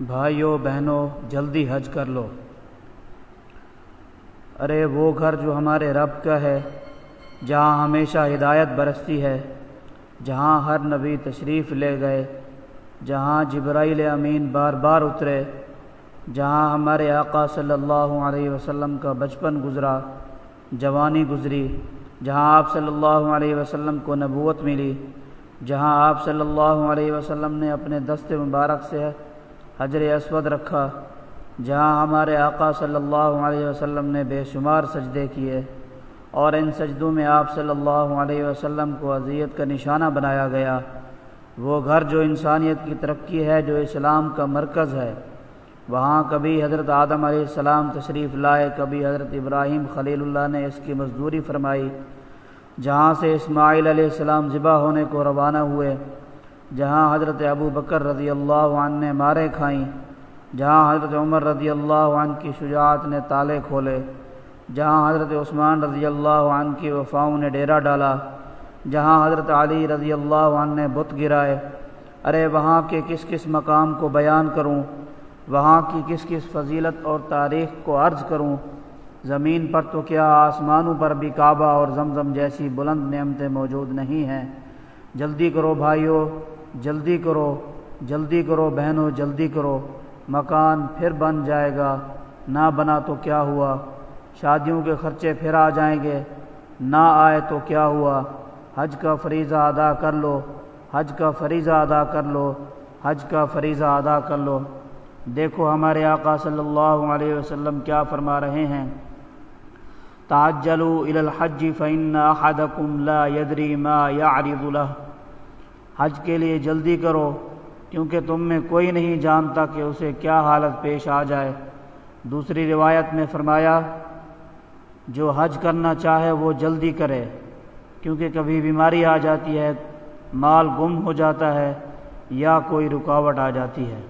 بھائیو بہنوں جلدی حج کر لو۔ ارے، وہ گھر جو ہمارے رب کا ہے، جہاں ہمیشہ ہدایت برستی ہے، جہاں ہر نبی تشریف لے گئے، جہاں جبرائیل امین بار بار اترے، جہاں ہمارے آقا صلی اللہ علیہ وسلم کا بچپن گزرا، جوانی گزری، جہاں آپ صلی اللہ علیہ وسلم کو نبوت ملی، جہاں آپ صلی اللہ علیہ وسلم نے اپنے دست مبارک سے حجر اسود رکھا، جہاں ہمارے آقا صلی اللہ علیہ وسلم نے بے شمار سجدے کیے، اور ان سجدوں میں آپ صلی اللہ علیہ وسلم کو اذیت کا نشانہ بنایا گیا۔ وہ گھر جو انسانیت کی ترقی ہے، جو اسلام کا مرکز ہے، وہاں کبھی حضرت آدم علیہ السلام تشریف لائے، کبھی حضرت ابراہیم خلیل اللہ نے اس کی مزدوری فرمائی، جہاں سے اسماعیل علیہ السلام ذبح ہونے کو روانہ ہوئے۔ جہاں حضرت ابو بکر رضی اللہ عنہ نے مارے کھائیں، جہاں حضرت عمر رضی اللہ عنہ کی شجاعت نے تالے کھولے، جہاں حضرت عثمان رضی اللہ عنہ کی وفاؤں نے ڈیرا ڈالا، جہاں حضرت علی رضی اللہ عنہ نے بت گرائے۔ ارے، وہاں کے کس کس مقام کو بیان کروں؟ وہاں کی کس کس فضیلت اور تاریخ کو عرض کروں؟ زمین پر تو کیا آسمانوں پر بھی کعبہ اور زمزم جیسی بلند نعمتیں موجود نہیں ہیں؟ جلدی کرو بھائیو جلدی کرو جلدی کرو بہنوں، جلدی کرو۔ مکان پھر بن جائے گا۔ نہ بنا تو کیا ہوا؟ شادیوں کے خرچے پھر آ جائیں گے۔ نہ آئے تو کیا ہوا؟ حج کا فریضہ ادا کر لو۔ حج کا فریضہ ادا کر لو۔ حج کا فریضہ ادا کر لو۔ دیکھو ہمارے آقا صلی اللہ علیہ وسلم کیا فرما رہے ہیں۔ تعجلوا الى الحج فإن احدكم لا يدري ما يعرض له۔ حج کے لیے جلدی کرو، کیونکہ تم میں کوئی نہیں جانتا کہ اسے کیا حالت پیش آ جائے۔ دوسری روایت میں فرمایا، جو حج کرنا چاہے وہ جلدی کرے، کیونکہ کبھی بیماری آ جاتی ہے، مال گم ہو جاتا ہے یا کوئی رکاوٹ آ جاتی ہے۔